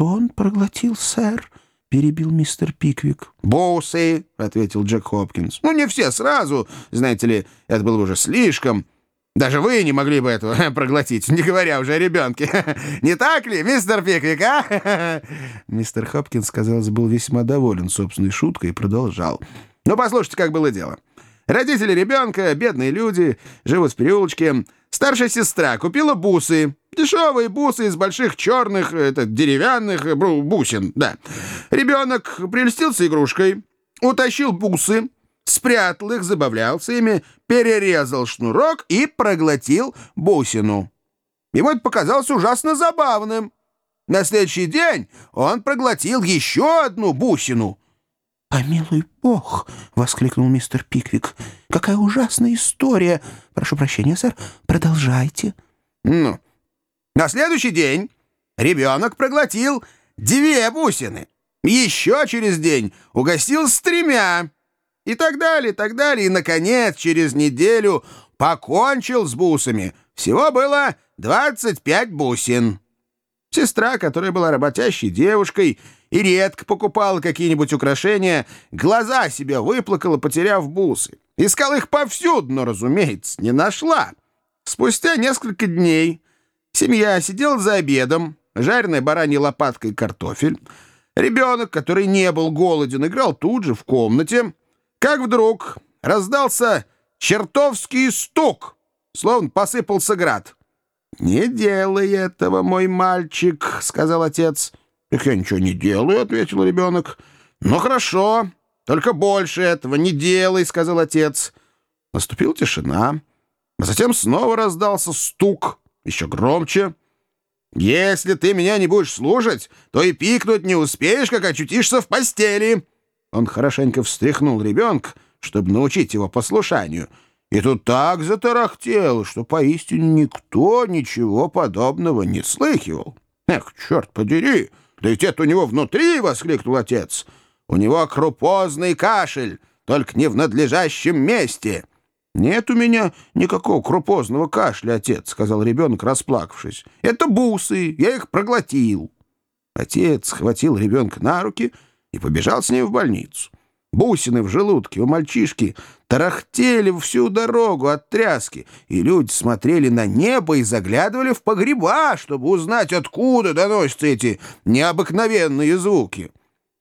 «Что он проглотил, сэр?» — перебил мистер Пиквик. «Бусы», — ответил Джек Хопкинс. «Ну, не все сразу, знаете ли, это было бы уже слишком. Даже вы не могли бы этого проглотить, не говоря уже о ребенке. Не так ли, мистер Пиквик, а?» Мистер Хопкинс, казалось, был весьма доволен собственной шуткой и продолжал. «Ну, послушайте, как было дело. Родители ребенка, бедные люди, живут в переулочке. Старшая сестра купила бусы. Дешевые бусы из больших черных, это, деревянных э, бусин, да. Ребенок прельстился игрушкой, утащил бусы, спрятал их, забавлялся ими, перерезал шнурок и проглотил бусину. Ему это показалось ужасно забавным. На следующий день он проглотил еще одну бусину. «Помилуй бог!» — воскликнул мистер Пиквик. «Какая ужасная история! Прошу прощения, сэр, продолжайте». «Ну, на следующий день ребенок проглотил две бусины. Еще через день угостил с тремя. И так далее, так далее. И, наконец, через неделю покончил с бусами. Всего было 25 бусин. Сестра, которая была работящей девушкой и редко покупала какие-нибудь украшения, глаза себе выплакала, потеряв бусы. Искала их повсюду, но, разумеется, не нашла. Спустя несколько дней семья сидела за обедом, жареная бараньей лопаткой картофель. Ребенок, который не был голоден, играл тут же, в комнате. Как вдруг раздался чертовский стук, словно посыпался град. «Не делай этого, мой мальчик», — сказал отец. «Так я ничего не делаю», — ответил ребенок. «Ну хорошо, только больше этого не делай», — сказал отец. Наступила тишина. А затем снова раздался стук, еще громче. «Если ты меня не будешь слушать, то и пикнуть не успеешь, как очутишься в постели». Он хорошенько встряхнул ребенка, чтобы научить его послушанию, и тут так затарахтел, что поистине никто ничего подобного не слыхивал. «Эх, черт подери! Да ведь это у него внутри!» — воскликнул отец. «У него крупозный кашель, только не в надлежащем месте». «Нет у меня никакого крупозного кашля, отец», — сказал ребенок, расплакавшись. «Это бусы, я их проглотил». Отец схватил ребенка на руки и побежал с ним в больницу. Бусины в желудке у мальчишки тарахтели всю дорогу от тряски, и люди смотрели на небо и заглядывали в погреба, чтобы узнать, откуда доносятся эти необыкновенные звуки.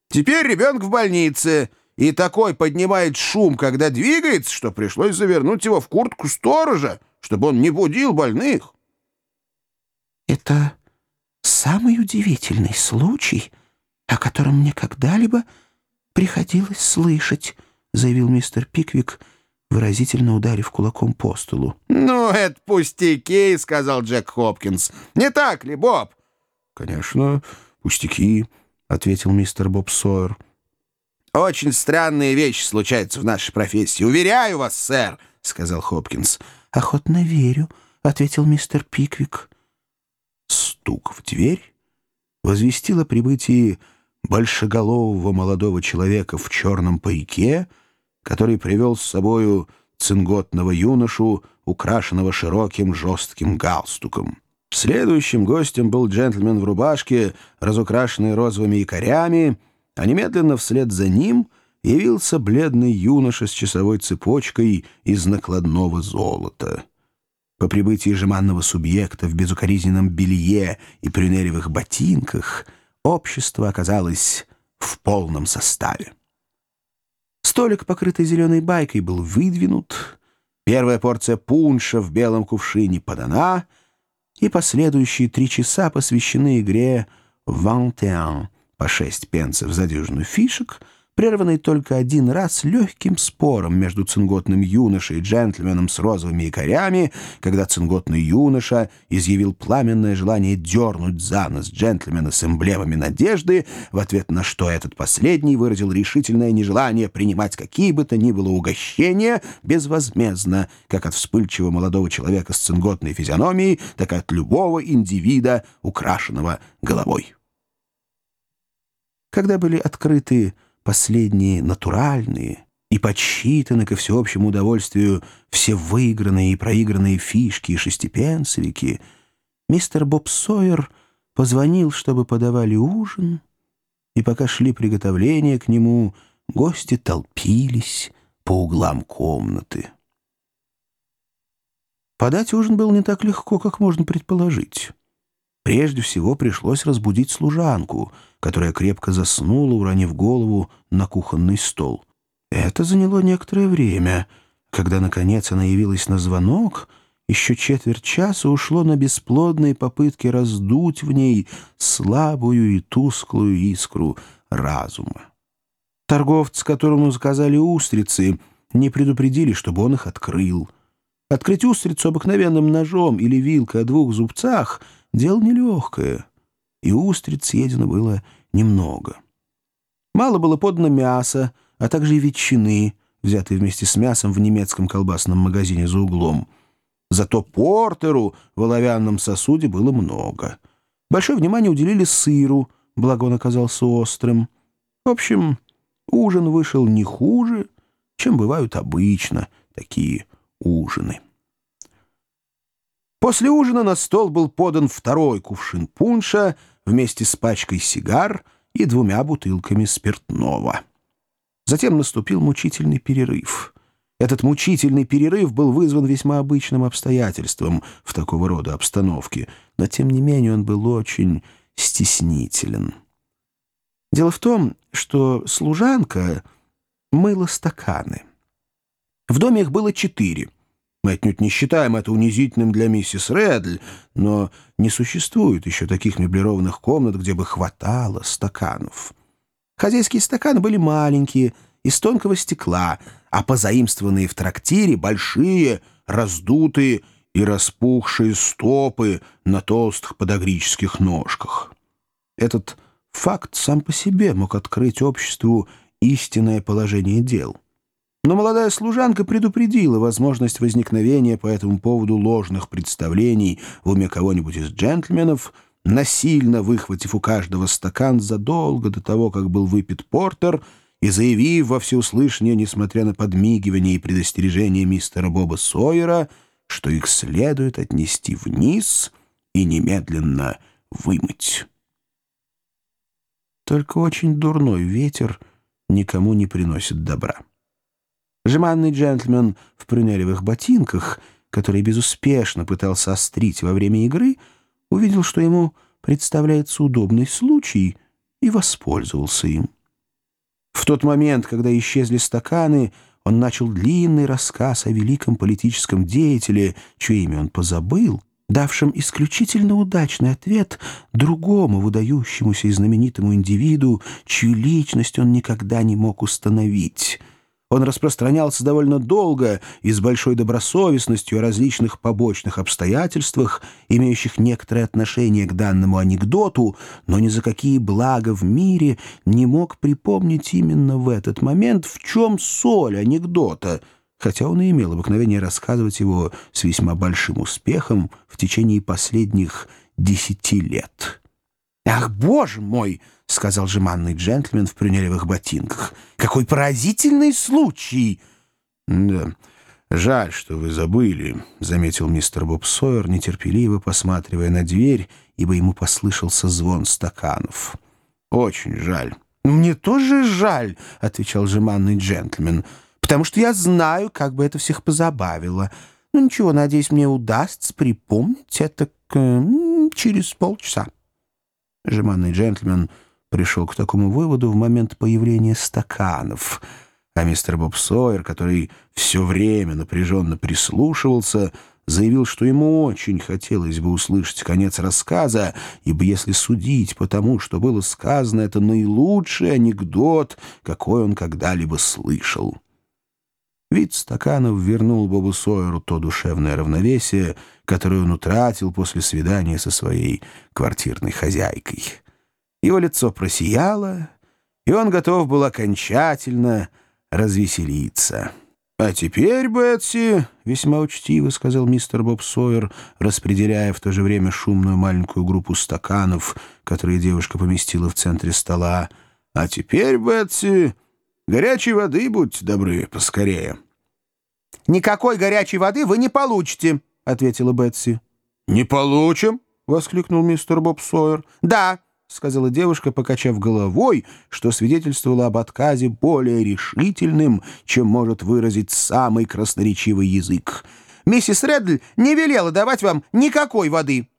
Теперь ребенок в больнице, и такой поднимает шум, когда двигается, что пришлось завернуть его в куртку сторожа, чтобы он не будил больных. «Это самый удивительный случай, о котором мне когда-либо приходилось слышать», — заявил мистер Пиквик, выразительно ударив кулаком по столу. «Ну, это пустяки», — сказал Джек Хопкинс. «Не так ли, Боб?» «Конечно, пустяки», — ответил мистер Боб Сойер. «Очень странные вещи случаются в нашей профессии. Уверяю вас, сэр», — сказал Хопкинс. «Охотно верю», — ответил мистер Пиквик. Стук в дверь возвестил о прибытии большеголового молодого человека в черном пайке, который привел с собою цинготного юношу, украшенного широким жестким галстуком. Следующим гостем был джентльмен в рубашке, разукрашенной розовыми якорями, а немедленно вслед за ним явился бледный юноша с часовой цепочкой из накладного золота. По прибытии жеманного субъекта в безукоризненном белье и прюнелевых ботинках — общество оказалось в полном составе. Столик, покрытый зеленой байкой, был выдвинут, первая порция пунша в белом кувшине подана, и последующие три часа посвящены игре «Вантеан» по шесть пенсов за дюжину фишек — прерванный только один раз легким спором между цинготным юношей и джентльменом с розовыми якорями, когда цинготный юноша изъявил пламенное желание дернуть за нос джентльмена с эмблемами надежды, в ответ на что этот последний выразил решительное нежелание принимать какие бы то ни было угощения безвозмездно, как от вспыльчивого молодого человека с цинготной физиономией, так и от любого индивида, украшенного головой. Когда были открыты последние натуральные и подсчитаны ко всеобщему удовольствию все выигранные и проигранные фишки и шестипенсовики, мистер Боб Сойер позвонил, чтобы подавали ужин, и пока шли приготовления к нему, гости толпились по углам комнаты. Подать ужин было не так легко, как можно предположить. Прежде всего пришлось разбудить служанку, которая крепко заснула, уронив голову на кухонный стол. Это заняло некоторое время. Когда, наконец, она явилась на звонок, еще четверть часа ушло на бесплодные попытки раздуть в ней слабую и тусклую искру разума. Торговцы, которому заказали устрицы, не предупредили, чтобы он их открыл. Открыть устрицу обыкновенным ножом или вилкой о двух зубцах — дело нелегкое, и устриц съедено было немного. Мало было подано мяса, а также и ветчины, взятой вместе с мясом в немецком колбасном магазине за углом. Зато портеру в оловянном сосуде было много. Большое внимание уделили сыру, благо он оказался острым. В общем, ужин вышел не хуже, чем бывают обычно такие ужины. После ужина на стол был подан второй кувшин пунша вместе с пачкой сигар и двумя бутылками спиртного. Затем наступил мучительный перерыв. Этот мучительный перерыв был вызван весьма обычным обстоятельством в такого рода обстановке, но тем не менее он был очень стеснителен. Дело в том, что служанка мыла стаканы. В доме их было четыре. Мы отнюдь не считаем это унизительным для миссис Редль, но не существует еще таких меблированных комнат, где бы хватало стаканов. Хозяйские стаканы были маленькие, из тонкого стекла, а позаимствованные в трактире большие, раздутые и распухшие стопы на толстых подогрических ножках. Этот факт сам по себе мог открыть обществу истинное положение дел. Но молодая служанка предупредила возможность возникновения по этому поводу ложных представлений в уме кого-нибудь из джентльменов, насильно выхватив у каждого стакан задолго до того, как был выпит портер, и заявив во всеуслышание, несмотря на подмигивание и предостережение мистера Боба Сойера, что их следует отнести вниз и немедленно вымыть. Только очень дурной ветер никому не приносит добра. Жеманный джентльмен в прунелевых ботинках, который безуспешно пытался острить во время игры, увидел, что ему представляется удобный случай, и воспользовался им. В тот момент, когда исчезли стаканы, он начал длинный рассказ о великом политическом деятеле, чье имя он позабыл, давшем исключительно удачный ответ другому выдающемуся и знаменитому индивиду, чью личность он никогда не мог установить. Он распространялся довольно долго и с большой добросовестностью о различных побочных обстоятельствах, имеющих некоторое отношение к данному анекдоту, но ни за какие блага в мире не мог припомнить именно в этот момент, в чем соль анекдота — хотя он и имел обыкновение рассказывать его с весьма большим успехом в течение последних десяти лет. «Ах, боже мой!» — сказал жеманный джентльмен в прюнелевых ботинках. «Какой поразительный случай!» «Да, жаль, что вы забыли», — заметил мистер Боб Сойер, нетерпеливо посматривая на дверь, ибо ему послышался звон стаканов. «Очень жаль». «Мне тоже жаль», — отвечал жеманный джентльмен потому что я знаю, как бы это всех позабавило. Ну ничего, надеюсь, мне удастся припомнить это к... через полчаса. Жеманный джентльмен пришел к такому выводу в момент появления стаканов, а мистер Боб Сойер, который все время напряженно прислушивался, заявил, что ему очень хотелось бы услышать конец рассказа, ибо если судить по тому, что было сказано, это наилучший анекдот, какой он когда-либо слышал. Вид стаканов вернул Бобу Сойеру то душевное равновесие, которое он утратил после свидания со своей квартирной хозяйкой. Его лицо просияло, и он готов был окончательно развеселиться. «А теперь, Бетси», — весьма учтиво сказал мистер Боб Сойер, распределяя в то же время шумную маленькую группу стаканов, которые девушка поместила в центре стола, «а теперь, Бетси...» Горячей воды, будьте добры, поскорее». «Никакой горячей воды вы не получите», — ответила Бетси. «Не получим?» — воскликнул мистер Боб Сойер. «Да», — сказала девушка, покачав головой, что свидетельствовало об отказе более решительным, чем может выразить самый красноречивый язык. «Миссис Реддль не велела давать вам никакой воды».